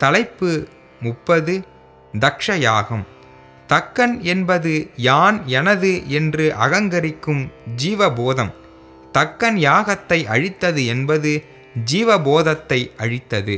தலைப்பு முப்பது தக்ஷ யாகம் தக்கன் என்பது யான் எனது என்று அகங்கரிக்கும் ஜீவபோதம். தக்கன் யாகத்தை அழித்தது என்பது ஜீவபோதத்தை அழித்தது.